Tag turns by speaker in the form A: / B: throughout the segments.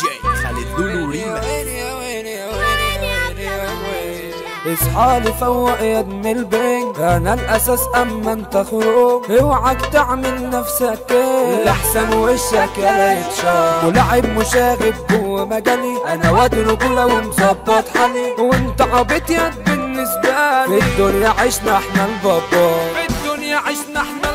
A: جي خالد لولو ريما. اصحالي فوق يا ابن البنج أنا الأساس اما انت خروج اوعك تعمل نفسك. إيه الأحسن وشك يا يتشاف ولاعب مشاغب جوه مجالي أنا واد رجوله ومظبط حالي. وانت عبيط ياد بالنسبة لي. في الدنيا عشنا إحنا البابا. في الدنيا عشنا إحنا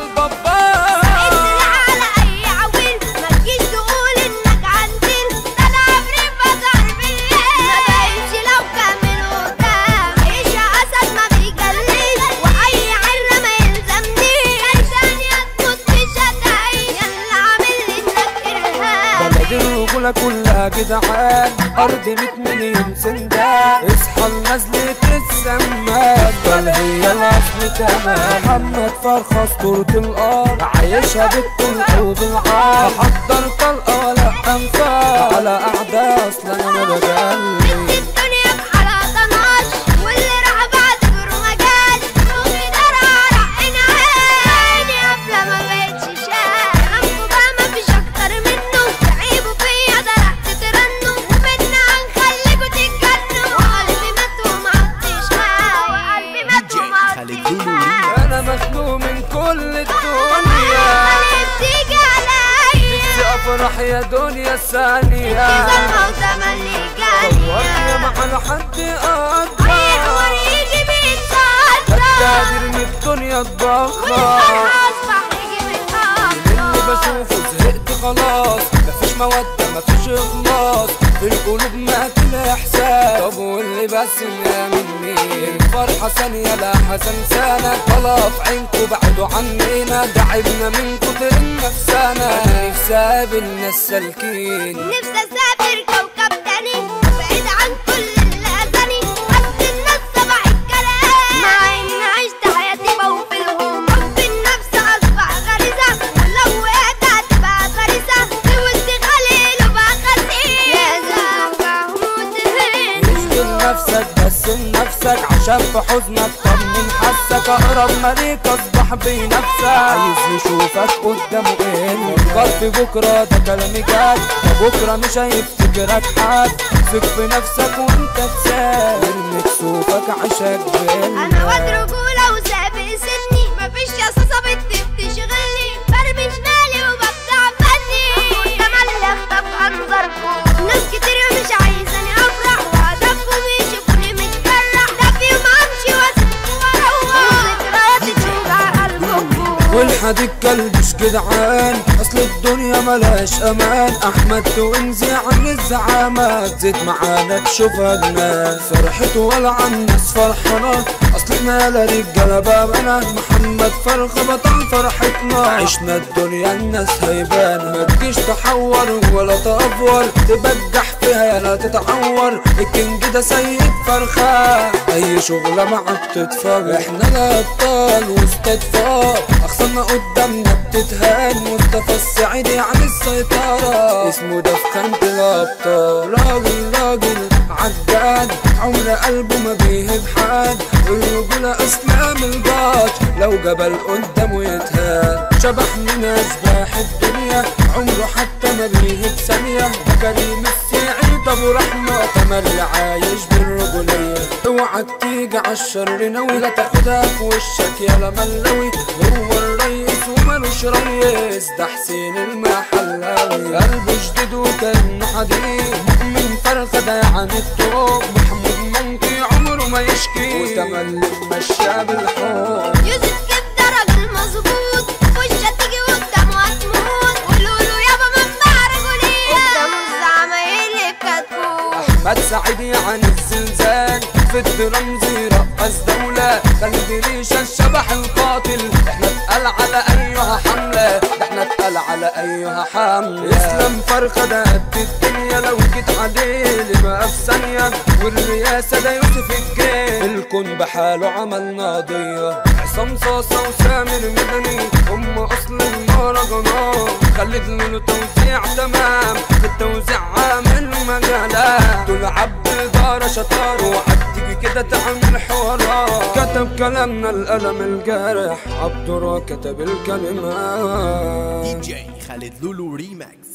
A: جدعان أرض ميت مليون سندان اصحى لنزلة السمان بل هي الأصل تمام. محمد فرخة اسطورة الأرض عايشها بالطلق وبالعار حضر طلقة ولا أنفاق على أعداء أصلا أنا بجلي
B: الدنيا. بتيجي عليا
A: نفسي أفرح يا دنيا الثانية.
B: كده الموت ملي
A: وأنا
B: جاية
A: مع حد
B: حوار يجي بيتصدر
A: الدنيا تبخر مفيش إخلاص في القلوب مقتل إحساس. طب واللي بس مني؟ الفرحة ثانية لا حزن سنة. طلع في عينكوا بعدوا عننا تعبنا من كتر النفسانة. نفسي أقابل ناس سالكين
B: نفسي
A: في حزنك طمن حسك اقرب ما ليك اصبح بنفسك. عايز يشوفك قدامه إيه في بكرة ده كلامي جد بكرة مش هيفتكرك حد. ثق في نفسك وانت تسال. مكسوفك عشان
B: قلبكم
A: والحد الكلب مش جدعان. أصل الدنيا ملهاش أمان. أحمد توينزي عن الزعامات. زيت معانا تشوفها الناس. فرحته ولا عن الناس فرحانة اصلنا لا رجالة بابنا محمد فرخة بطل فرحتنا. عشنا الدنيا الناس هيبان. ما تجيش تحور ولا تأفور. تبجح فيها لا تتعور. الكينج ده سيد فرخة. أي شغلة معك تتفرج إحنا الابطال وسط أطفال. اخصامنا قدامنا بتتهان. مصطفى السعيدي عن السيطرة. اسمه ده في خانة الابطال راجل راجل عجاد عمر قلبه ما بيهب حد والرجولة أسلام الباط لو جبل قدامه يتهان. شبح من اشباح الدنيا. عمره حتى ما بيهب ثانية. كريم السعيد ابو رحمة تملي عايش بالرجولية. اوعك تيجي عالشر ناوي. لا تاخدها في وشك يا ملوي هو ومالوش ريس ده حسين المحلاوي. قلبه جديد وكان حديد مؤمن فرخة ده عن التوب محمود منكي عمره ما يشكي. وتملي مشى بالحب
B: يوسف كده راجل مظبوط وش هتيجي قدامه هتموت قولوله يابا منبع رجولية قدامه الزعمايل بكتكوت
A: أحمد سعيد عن الزلزال في الدرمزي رقص خالد ريشة الشبح القاتل. إحنا اتقال على أيها حملة. إحنا اتقال على أيها حملة. اسلام فرخة ده قد الدنيا لو جيت عليه بقى في ثانية والرئاسة ده يوسف الجيل. الكون بحاله عملنا قضية عصام صاصة وسامر مدني. هم أصل المهرجانات خلت له توزيع تمام. في التوزيع عامل مجالات. دول عبد إدارة شطار. وعد كده تعمل حوارات. كتب كلامنا القلم الجارح. عبد كتب الكلمات.
C: دي جي خالد لولو ريماكس.